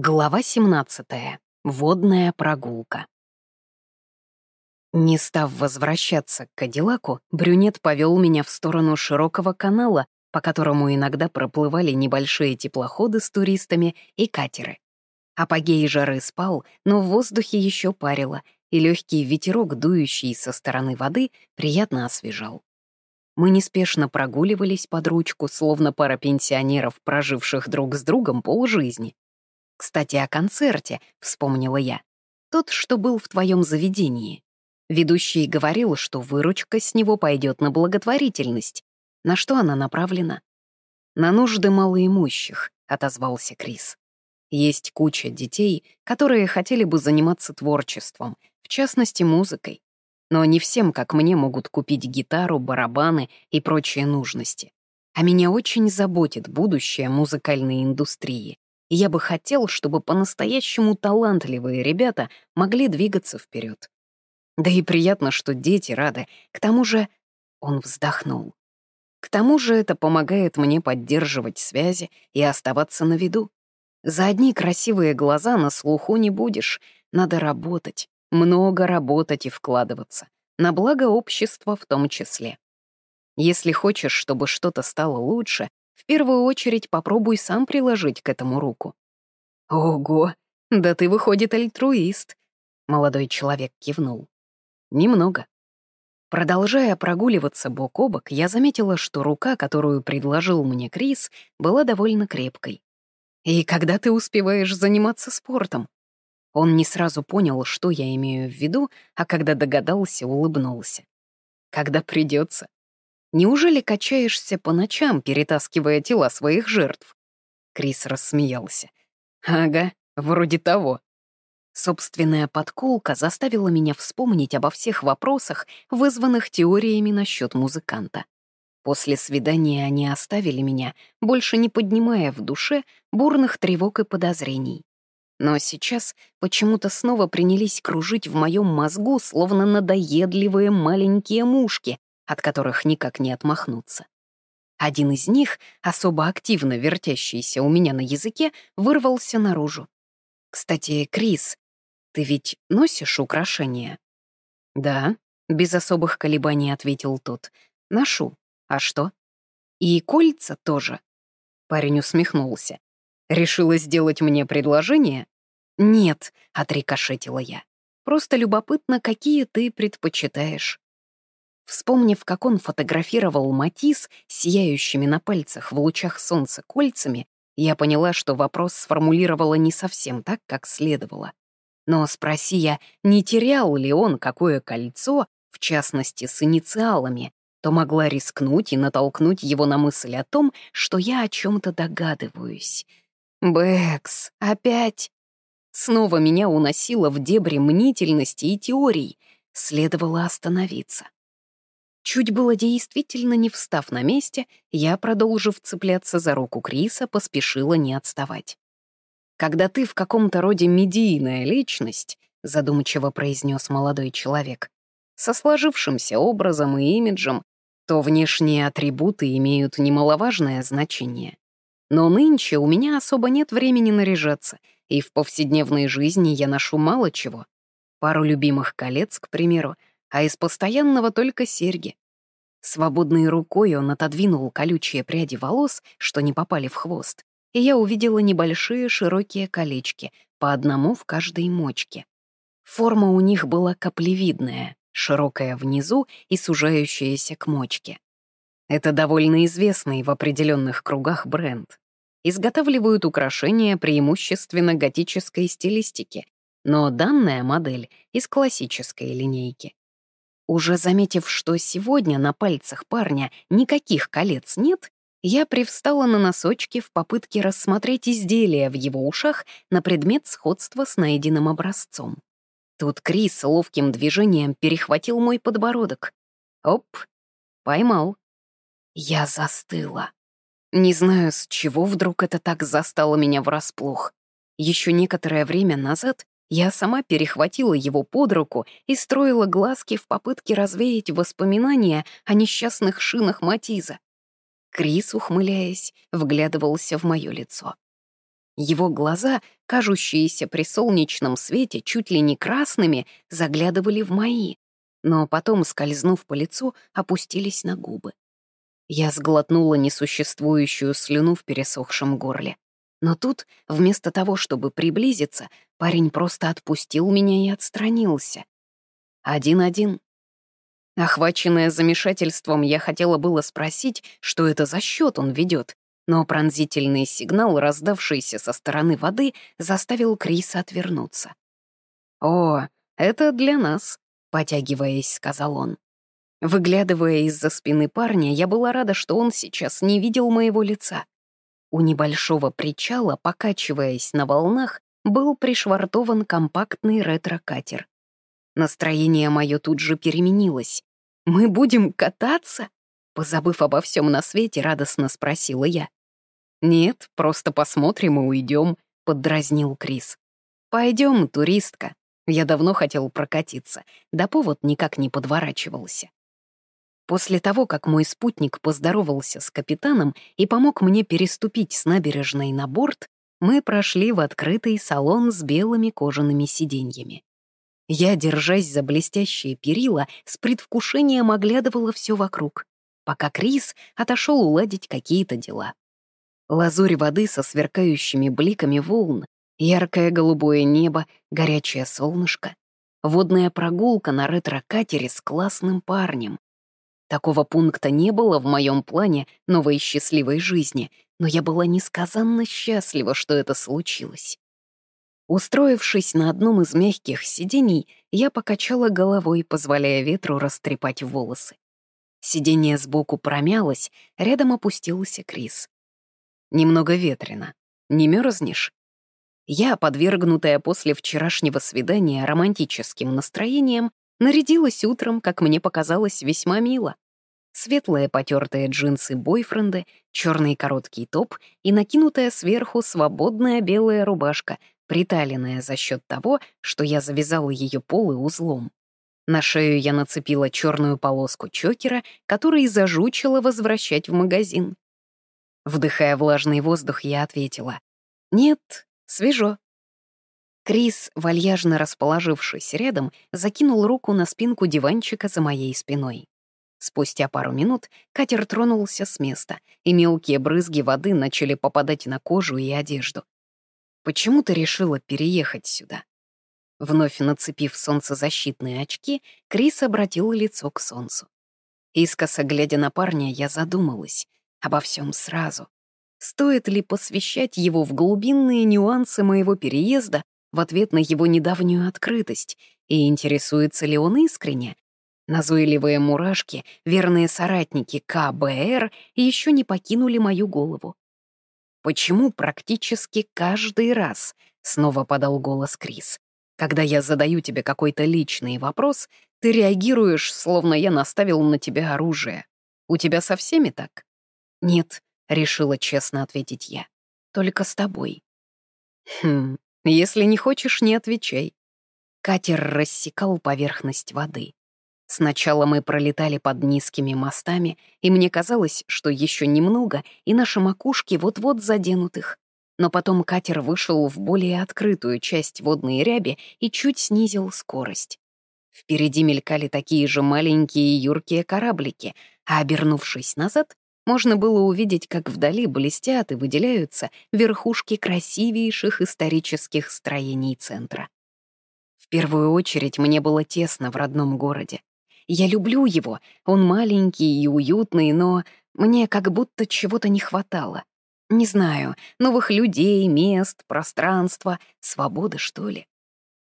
Глава 17. Водная прогулка. Не став возвращаться к Кадиллаку, брюнет повел меня в сторону широкого канала, по которому иногда проплывали небольшие теплоходы с туристами и катеры. Апогей жары спал, но в воздухе еще парило, и легкий ветерок, дующий со стороны воды, приятно освежал. Мы неспешно прогуливались под ручку, словно пара пенсионеров, проживших друг с другом полжизни. Кстати, о концерте, вспомнила я. Тот, что был в твоем заведении. Ведущий говорил, что выручка с него пойдет на благотворительность. На что она направлена? На нужды малоимущих, отозвался Крис. Есть куча детей, которые хотели бы заниматься творчеством, в частности, музыкой. Но не всем, как мне, могут купить гитару, барабаны и прочие нужности. А меня очень заботит будущее музыкальной индустрии и я бы хотел, чтобы по-настоящему талантливые ребята могли двигаться вперед. Да и приятно, что дети рады. К тому же он вздохнул. К тому же это помогает мне поддерживать связи и оставаться на виду. За одни красивые глаза на слуху не будешь. Надо работать, много работать и вкладываться. На благо общества в том числе. Если хочешь, чтобы что-то стало лучше, первую очередь попробуй сам приложить к этому руку. Ого, да ты, выходит, альтруист. Молодой человек кивнул. Немного. Продолжая прогуливаться бок о бок, я заметила, что рука, которую предложил мне Крис, была довольно крепкой. «И когда ты успеваешь заниматься спортом?» Он не сразу понял, что я имею в виду, а когда догадался, улыбнулся. «Когда придется. Неужели качаешься по ночам, перетаскивая тела своих жертв?» Крис рассмеялся. «Ага, вроде того». Собственная подколка заставила меня вспомнить обо всех вопросах, вызванных теориями насчет музыканта. После свидания они оставили меня, больше не поднимая в душе бурных тревог и подозрений. Но сейчас почему-то снова принялись кружить в моем мозгу, словно надоедливые маленькие мушки, от которых никак не отмахнуться. Один из них, особо активно вертящийся у меня на языке, вырвался наружу. «Кстати, Крис, ты ведь носишь украшения?» «Да», — без особых колебаний ответил тот. «Ношу. А что?» «И кольца тоже». Парень усмехнулся. «Решила сделать мне предложение?» «Нет», — отрикошетила я. «Просто любопытно, какие ты предпочитаешь». Вспомнив, как он фотографировал Матис сияющими на пальцах в лучах солнца кольцами, я поняла, что вопрос сформулировала не совсем так, как следовало. Но спроси я, не терял ли он какое кольцо, в частности, с инициалами, то могла рискнуть и натолкнуть его на мысль о том, что я о чем-то догадываюсь. Бэкс, опять? Снова меня уносило в дебри мнительности и теорий. Следовало остановиться. Чуть было действительно не встав на месте, я, продолжив цепляться за руку Криса, поспешила не отставать. «Когда ты в каком-то роде медийная личность», — задумчиво произнес молодой человек, «со сложившимся образом и имиджем, то внешние атрибуты имеют немаловажное значение. Но нынче у меня особо нет времени наряжаться, и в повседневной жизни я ношу мало чего. Пару любимых колец, к примеру, а из постоянного только серьги. Свободной рукой он отодвинул колючие пряди волос, что не попали в хвост, и я увидела небольшие широкие колечки, по одному в каждой мочке. Форма у них была каплевидная, широкая внизу и сужающаяся к мочке. Это довольно известный в определенных кругах бренд. Изготавливают украшения преимущественно готической стилистики, но данная модель из классической линейки. Уже заметив, что сегодня на пальцах парня никаких колец нет, я привстала на носочки в попытке рассмотреть изделия в его ушах на предмет сходства с найденным образцом. Тут Крис ловким движением перехватил мой подбородок. Оп, поймал. Я застыла. Не знаю, с чего вдруг это так застало меня врасплох. Еще некоторое время назад я сама перехватила его под руку и строила глазки в попытке развеять воспоминания о несчастных шинах Матиза. Крис, ухмыляясь, вглядывался в мое лицо. Его глаза, кажущиеся при солнечном свете чуть ли не красными, заглядывали в мои, но потом, скользнув по лицу, опустились на губы. Я сглотнула несуществующую слюну в пересохшем горле. Но тут, вместо того, чтобы приблизиться, парень просто отпустил меня и отстранился. Один-один. Охваченная замешательством, я хотела было спросить, что это за счет он ведет, но пронзительный сигнал, раздавшийся со стороны воды, заставил Криса отвернуться. «О, это для нас», — потягиваясь, сказал он. Выглядывая из-за спины парня, я была рада, что он сейчас не видел моего лица. У небольшого причала, покачиваясь на волнах, был пришвартован компактный ретро-катер. Настроение мое тут же переменилось. «Мы будем кататься?» Позабыв обо всем на свете, радостно спросила я. «Нет, просто посмотрим и уйдем», — поддразнил Крис. «Пойдем, туристка. Я давно хотел прокатиться, да повод никак не подворачивался». После того, как мой спутник поздоровался с капитаном и помог мне переступить с набережной на борт, мы прошли в открытый салон с белыми кожаными сиденьями. Я, держась за блестящие перила, с предвкушением оглядывала все вокруг, пока Крис отошел уладить какие-то дела. Лазурь воды со сверкающими бликами волн, яркое голубое небо, горячее солнышко, водная прогулка на ретро-катере с классным парнем. Такого пункта не было в моем плане новой счастливой жизни, но я была несказанно счастлива, что это случилось. Устроившись на одном из мягких сидений, я покачала головой, позволяя ветру растрепать волосы. Сиденье сбоку промялось, рядом опустился Крис. Немного ветрено. Не мерзнешь? Я, подвергнутая после вчерашнего свидания романтическим настроением, нарядилась утром, как мне показалось, весьма мило. Светлые потертые джинсы бойфренда, черный короткий топ и накинутая сверху свободная белая рубашка, приталенная за счет того, что я завязала ее полы узлом. На шею я нацепила черную полоску чокера, который зажучила возвращать в магазин. Вдыхая влажный воздух, я ответила. «Нет, свежо». Крис, вальяжно расположившись рядом, закинул руку на спинку диванчика за моей спиной. Спустя пару минут катер тронулся с места, и мелкие брызги воды начали попадать на кожу и одежду. «Почему ты решила переехать сюда?» Вновь нацепив солнцезащитные очки, Крис обратил лицо к солнцу. Искоса глядя на парня, я задумалась обо всем сразу. Стоит ли посвящать его в глубинные нюансы моего переезда в ответ на его недавнюю открытость, и интересуется ли он искренне? Назойливые мурашки, верные соратники КБР, еще не покинули мою голову. «Почему практически каждый раз?» — снова подал голос Крис. «Когда я задаю тебе какой-то личный вопрос, ты реагируешь, словно я наставил на тебя оружие. У тебя со всеми так?» «Нет», — решила честно ответить я. «Только с тобой». «Хм, если не хочешь, не отвечай». Катер рассекал поверхность воды. Сначала мы пролетали под низкими мостами, и мне казалось, что еще немного, и наши макушки вот-вот заденут их. Но потом катер вышел в более открытую часть водной ряби и чуть снизил скорость. Впереди мелькали такие же маленькие юркие кораблики, а обернувшись назад, можно было увидеть, как вдали блестят и выделяются верхушки красивейших исторических строений центра. В первую очередь мне было тесно в родном городе. Я люблю его, он маленький и уютный, но мне как будто чего-то не хватало. Не знаю, новых людей, мест, пространства, свободы, что ли.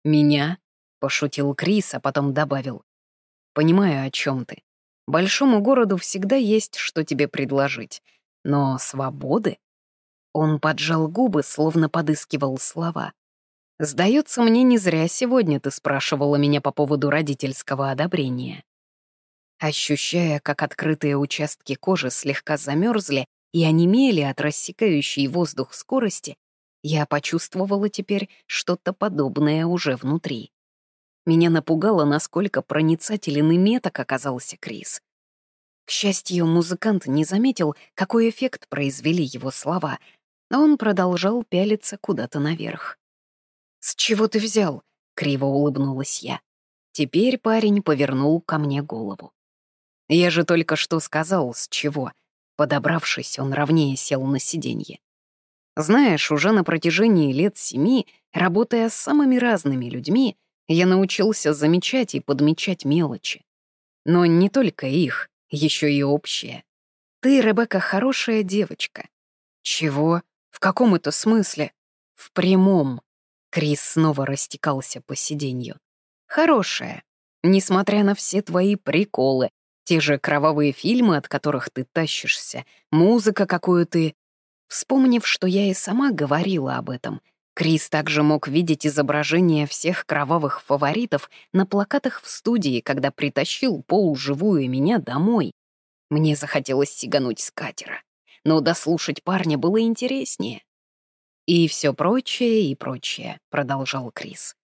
«Меня?» — пошутил Крис, а потом добавил. «Понимаю, о чем ты. Большому городу всегда есть, что тебе предложить. Но свободы? Он поджал губы, словно подыскивал слова. «Сдается мне, не зря сегодня ты спрашивала меня по поводу родительского одобрения». Ощущая, как открытые участки кожи слегка замерзли и онемели от рассекающей воздух скорости, я почувствовала теперь что-то подобное уже внутри. Меня напугало, насколько проницателен и меток оказался Крис. К счастью, музыкант не заметил, какой эффект произвели его слова, но он продолжал пялиться куда-то наверх. «С чего ты взял?» — криво улыбнулась я. Теперь парень повернул ко мне голову. «Я же только что сказал, с чего». Подобравшись, он ровнее сел на сиденье. «Знаешь, уже на протяжении лет семи, работая с самыми разными людьми, я научился замечать и подмечать мелочи. Но не только их, еще и общее. Ты, Ребекка, хорошая девочка. Чего? В каком это смысле? В прямом. Крис снова растекался по сиденью. Хорошая. Несмотря на все твои приколы, те же кровавые фильмы, от которых ты тащишься, музыка, какую ты... Вспомнив, что я и сама говорила об этом, Крис также мог видеть изображения всех кровавых фаворитов на плакатах в студии, когда притащил полуживую меня домой. Мне захотелось сигануть с катера, но дослушать парня было интереснее. «И все прочее, и прочее», — продолжал Крис.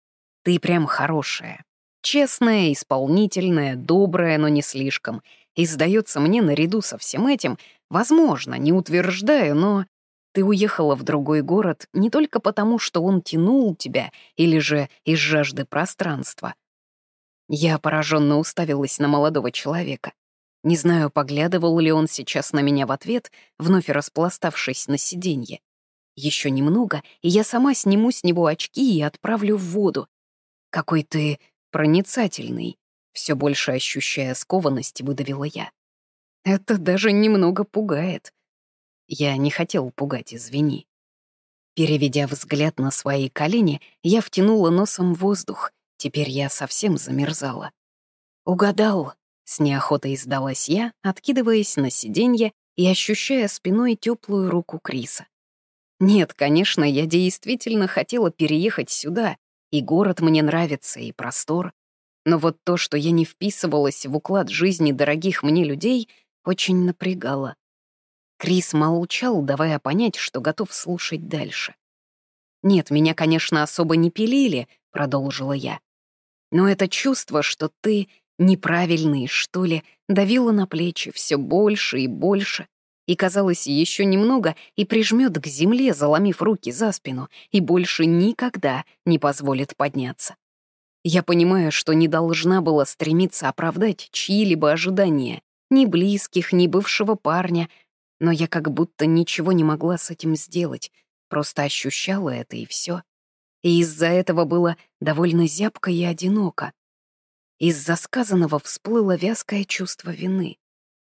«Ты прям хорошая. Честная, исполнительная, добрая, но не слишком. И, сдается мне, наряду со всем этим, возможно, не утверждаю, но ты уехала в другой город не только потому, что он тянул тебя, или же из жажды пространства. Я пораженно уставилась на молодого человека. Не знаю, поглядывал ли он сейчас на меня в ответ, вновь распластавшись на сиденье. Еще немного, и я сама сниму с него очки и отправлю в воду. Какой ты проницательный, все больше ощущая скованность, выдавила я. Это даже немного пугает. Я не хотел пугать, извини. Переведя взгляд на свои колени, я втянула носом воздух. Теперь я совсем замерзала. «Угадал», — с неохотой сдалась я, откидываясь на сиденье и ощущая спиной теплую руку Криса. Нет, конечно, я действительно хотела переехать сюда, и город мне нравится, и простор. Но вот то, что я не вписывалась в уклад жизни дорогих мне людей, очень напрягало. Крис молчал, давая понять, что готов слушать дальше. «Нет, меня, конечно, особо не пилили», — продолжила я. «Но это чувство, что ты неправильный, что ли, давило на плечи все больше и больше, и, казалось, еще немного и прижмет к земле, заломив руки за спину, и больше никогда не позволит подняться. Я понимаю, что не должна была стремиться оправдать чьи-либо ожидания, ни близких, ни бывшего парня, но я как будто ничего не могла с этим сделать, просто ощущала это и все. И из-за этого было довольно зябко и одиноко. Из-за сказанного всплыло вязкое чувство вины.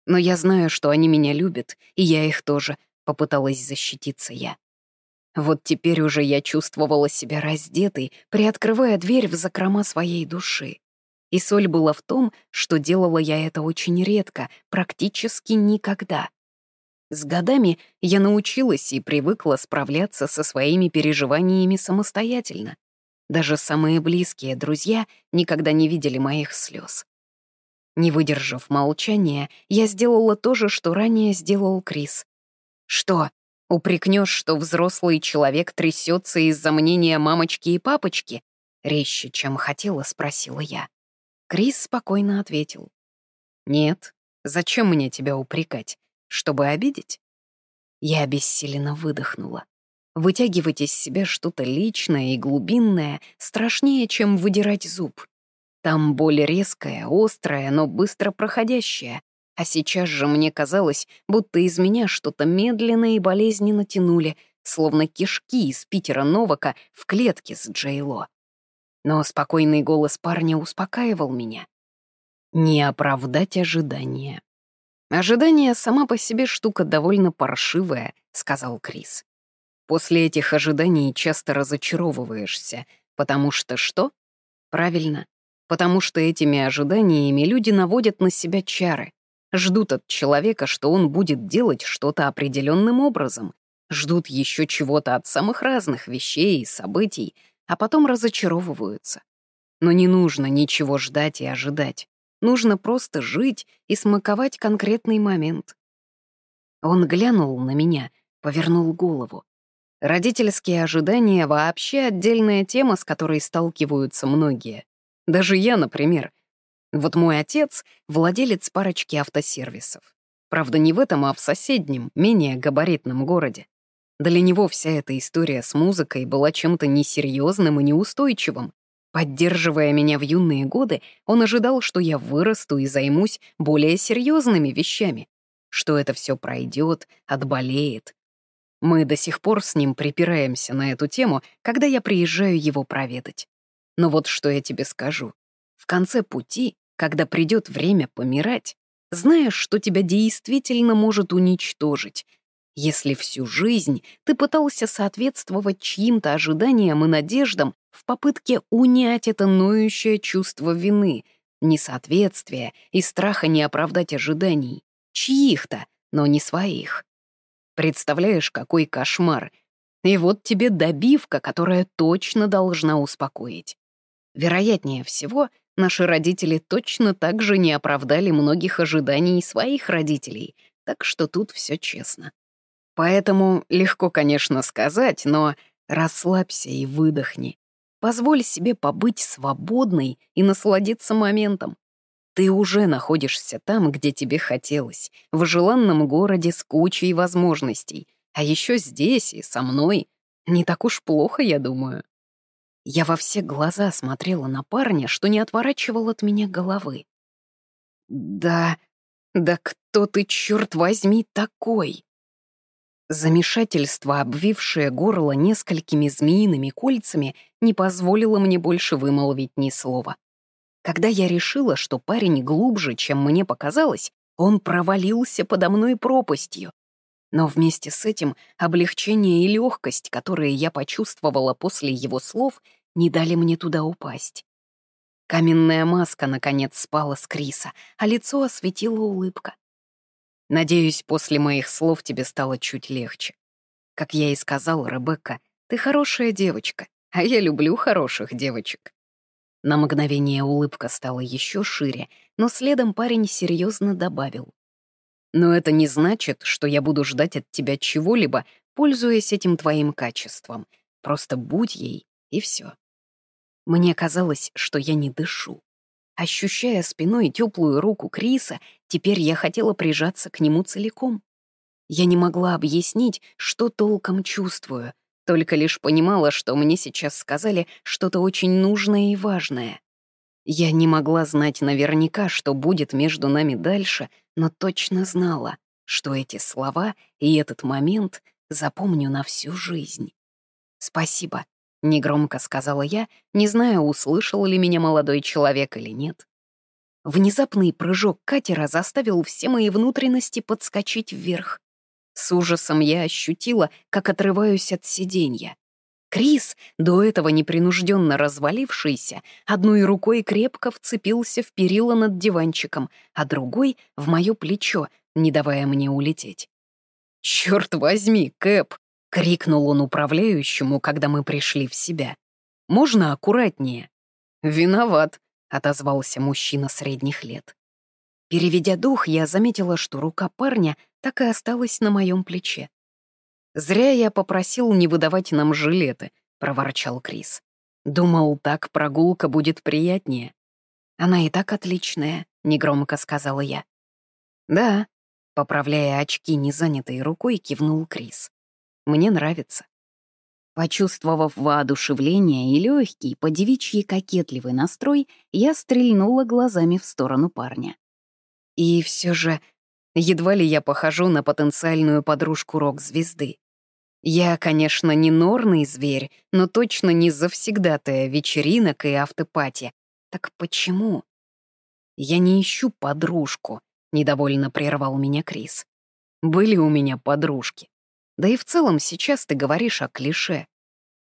Но я знаю, что они меня любят, и я их тоже, попыталась защититься я. Вот теперь уже я чувствовала себя раздетой, приоткрывая дверь в закрома своей души. И соль была в том, что делала я это очень редко, практически никогда. С годами я научилась и привыкла справляться со своими переживаниями самостоятельно. Даже самые близкие друзья никогда не видели моих слез. Не выдержав молчания, я сделала то же, что ранее сделал Крис. «Что, упрекнешь, что взрослый человек трясется из-за мнения мамочки и папочки?» Резче, чем хотела, спросила я. Крис спокойно ответил. «Нет, зачем мне тебя упрекать? Чтобы обидеть? Я обессиленно выдохнула. Вытягивать из себя что-то личное и глубинное страшнее, чем выдирать зуб. Там боль резкая, острая, но быстро проходящая. А сейчас же мне казалось, будто из меня что-то медленно и болезненно тянули, словно кишки из Питера Новака в клетке с Джейло. Но спокойный голос парня успокаивал меня. Не оправдать ожидания. «Ожидание сама по себе штука довольно паршивая», — сказал Крис. «После этих ожиданий часто разочаровываешься, потому что что? Правильно, потому что этими ожиданиями люди наводят на себя чары, ждут от человека, что он будет делать что-то определенным образом, ждут еще чего-то от самых разных вещей и событий, а потом разочаровываются. Но не нужно ничего ждать и ожидать. Нужно просто жить и смаковать конкретный момент. Он глянул на меня, повернул голову. Родительские ожидания — вообще отдельная тема, с которой сталкиваются многие. Даже я, например. Вот мой отец — владелец парочки автосервисов. Правда, не в этом, а в соседнем, менее габаритном городе. Для него вся эта история с музыкой была чем-то несерьезным и неустойчивым. Поддерживая меня в юные годы, он ожидал, что я вырасту и займусь более серьезными вещами, что это все пройдет, отболеет. Мы до сих пор с ним припираемся на эту тему, когда я приезжаю его проведать. Но вот что я тебе скажу. В конце пути, когда придет время помирать, знаешь, что тебя действительно может уничтожить, если всю жизнь ты пытался соответствовать чьим-то ожиданиям и надеждам в попытке унять это ноющее чувство вины, несоответствия и страха не оправдать ожиданий, чьих-то, но не своих. Представляешь, какой кошмар. И вот тебе добивка, которая точно должна успокоить. Вероятнее всего, наши родители точно так же не оправдали многих ожиданий своих родителей, так что тут все честно. Поэтому легко, конечно, сказать, но расслабься и выдохни. Позволь себе побыть свободной и насладиться моментом. Ты уже находишься там, где тебе хотелось, в желанном городе с кучей возможностей. А еще здесь и со мной. Не так уж плохо, я думаю. Я во все глаза смотрела на парня, что не отворачивал от меня головы. «Да, да кто ты, черт возьми, такой?» Замешательство, обвившее горло несколькими змеиными кольцами, не позволило мне больше вымолвить ни слова. Когда я решила, что парень глубже, чем мне показалось, он провалился подо мной пропастью. Но вместе с этим облегчение и легкость, которые я почувствовала после его слов, не дали мне туда упасть. Каменная маска, наконец, спала с Криса, а лицо осветила улыбка. Надеюсь, после моих слов тебе стало чуть легче. Как я и сказал, Ребекка, ты хорошая девочка, а я люблю хороших девочек. На мгновение улыбка стала еще шире, но следом парень серьезно добавил. Но это не значит, что я буду ждать от тебя чего-либо, пользуясь этим твоим качеством. Просто будь ей, и все. Мне казалось, что я не дышу. Ощущая спиной теплую руку Криса, теперь я хотела прижаться к нему целиком. Я не могла объяснить, что толком чувствую, только лишь понимала, что мне сейчас сказали что-то очень нужное и важное. Я не могла знать наверняка, что будет между нами дальше, но точно знала, что эти слова и этот момент запомню на всю жизнь. «Спасибо», — негромко сказала я, не зная, услышал ли меня молодой человек или нет. Внезапный прыжок катера заставил все мои внутренности подскочить вверх. С ужасом я ощутила, как отрываюсь от сиденья. Крис, до этого непринужденно развалившийся, одной рукой крепко вцепился в перила над диванчиком, а другой — в мое плечо, не давая мне улететь. «Черт возьми, Кэп!» — крикнул он управляющему, когда мы пришли в себя. «Можно аккуратнее?» «Виноват», — отозвался мужчина средних лет. Переведя дух, я заметила, что рука парня так и осталась на моем плече. «Зря я попросил не выдавать нам жилеты», — проворчал Крис. «Думал, так прогулка будет приятнее». «Она и так отличная», — негромко сказала я. «Да», — поправляя очки незанятой рукой, кивнул Крис. Мне нравится». Почувствовав воодушевление и легкий, подевичьи кокетливый настрой, я стрельнула глазами в сторону парня. И все же, едва ли я похожу на потенциальную подружку рок-звезды. Я, конечно, не норный зверь, но точно не завсегдатая вечеринок и автопати. Так почему? Я не ищу подружку, — недовольно прервал меня Крис. Были у меня подружки. Да и в целом сейчас ты говоришь о клише.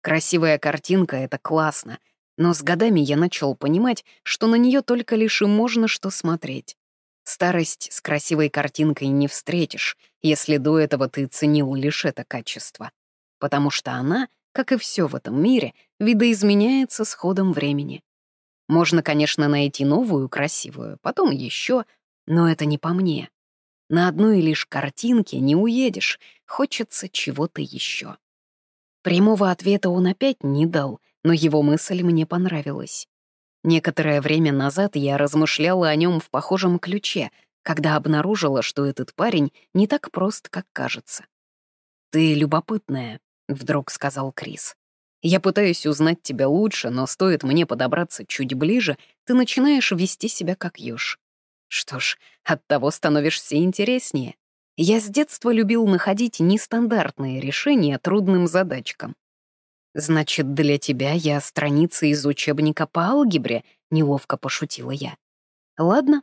Красивая картинка — это классно, но с годами я начал понимать, что на нее только лишь и можно что смотреть. Старость с красивой картинкой не встретишь, если до этого ты ценил лишь это качество. Потому что она, как и все в этом мире, видоизменяется с ходом времени. Можно, конечно, найти новую красивую, потом еще, но это не по мне. На одной лишь картинке не уедешь, хочется чего-то еще. Прямого ответа он опять не дал, но его мысль мне понравилась. Некоторое время назад я размышляла о нем в похожем ключе, когда обнаружила, что этот парень не так прост, как кажется. «Ты любопытная», — вдруг сказал Крис. «Я пытаюсь узнать тебя лучше, но стоит мне подобраться чуть ближе, ты начинаешь вести себя как ёж. Что ж, от того становишься интереснее. Я с детства любил находить нестандартные решения трудным задачкам. «Значит, для тебя я страница из учебника по алгебре», — неловко пошутила я. «Ладно».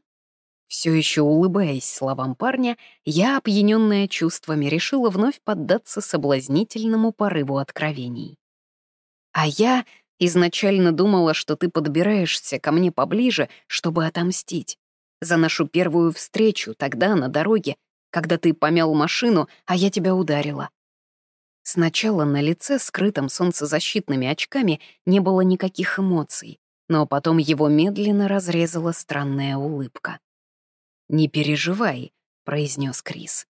Все еще улыбаясь словам парня, я, опьяненная чувствами, решила вновь поддаться соблазнительному порыву откровений. «А я изначально думала, что ты подбираешься ко мне поближе, чтобы отомстить. За нашу первую встречу тогда на дороге, когда ты помял машину, а я тебя ударила. Сначала на лице, скрытом солнцезащитными очками, не было никаких эмоций, но потом его медленно разрезала странная улыбка. «Не переживай», — произнес Крис.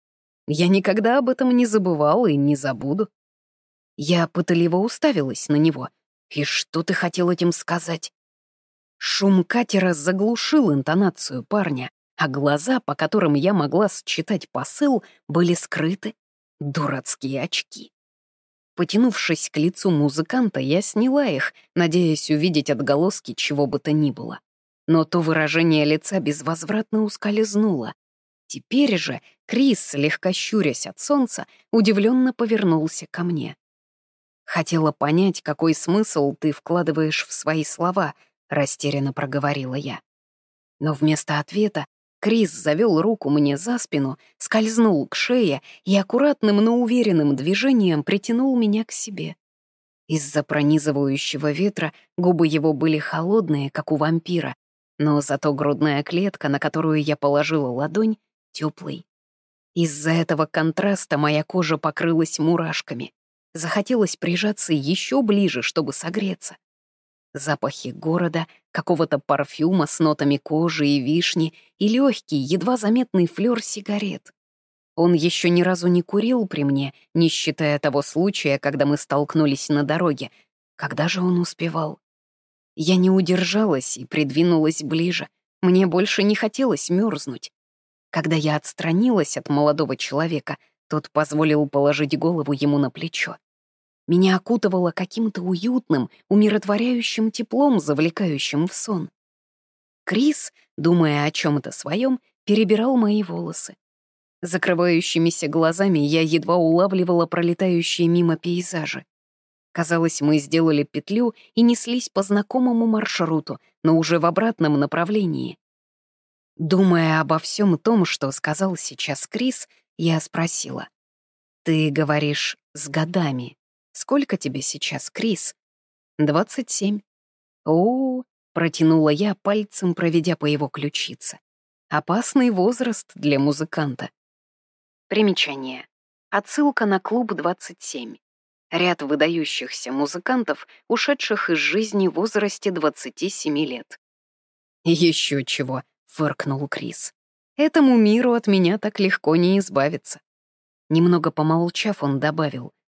«Я никогда об этом не забывал и не забуду». Я пытливо уставилась на него. «И что ты хотел этим сказать?» Шум катера заглушил интонацию парня, а глаза, по которым я могла считать посыл, были скрыты. Дурацкие очки. Потянувшись к лицу музыканта, я сняла их, надеясь увидеть отголоски чего бы то ни было. Но то выражение лица безвозвратно ускользнуло. Теперь же Крис, слегка щурясь от солнца, удивленно повернулся ко мне. «Хотела понять, какой смысл ты вкладываешь в свои слова», — растерянно проговорила я. Но вместо ответа Крис завел руку мне за спину, скользнул к шее и аккуратным, но уверенным движением притянул меня к себе. Из-за пронизывающего ветра губы его были холодные, как у вампира, но зато грудная клетка, на которую я положила ладонь, теплой. Из-за этого контраста моя кожа покрылась мурашками. Захотелось прижаться еще ближе, чтобы согреться. Запахи города, какого-то парфюма с нотами кожи и вишни и легкий, едва заметный флёр сигарет. Он еще ни разу не курил при мне, не считая того случая, когда мы столкнулись на дороге. Когда же он успевал? Я не удержалась и придвинулась ближе. Мне больше не хотелось мерзнуть. Когда я отстранилась от молодого человека, тот позволил положить голову ему на плечо. Меня окутывало каким-то уютным, умиротворяющим теплом, завлекающим в сон. Крис, думая о чем то своем, перебирал мои волосы. Закрывающимися глазами я едва улавливала пролетающие мимо пейзажи. Казалось, мы сделали петлю и неслись по знакомому маршруту, но уже в обратном направлении. Думая обо всем том, что сказал сейчас Крис, я спросила. «Ты говоришь, с годами?» Сколько тебе сейчас, Крис? Двадцать семь. О, протянула я пальцем, проведя по его ключице. Опасный возраст для музыканта. Примечание. Отсылка на клуб 27. Ряд выдающихся музыкантов, ушедших из жизни в возрасте 27 лет. Еще чего, фыркнул Крис. Этому миру от меня так легко не избавиться. Немного помолчав, он добавил —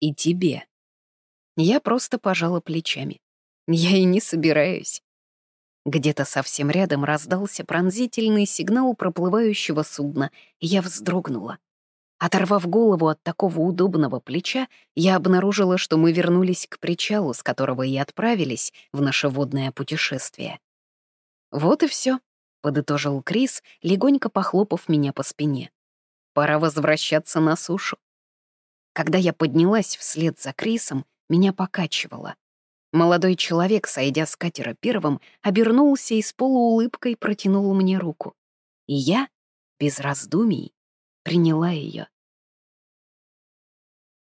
и тебе. Я просто пожала плечами. Я и не собираюсь. Где-то совсем рядом раздался пронзительный сигнал проплывающего судна, и я вздрогнула. Оторвав голову от такого удобного плеча, я обнаружила, что мы вернулись к причалу, с которого и отправились в наше водное путешествие. «Вот и все, подытожил Крис, легонько похлопав меня по спине. «Пора возвращаться на сушу». Когда я поднялась вслед за Крисом, меня покачивало. Молодой человек, сойдя с катера первым, обернулся и с полуулыбкой протянул мне руку. И я, без раздумий, приняла ее.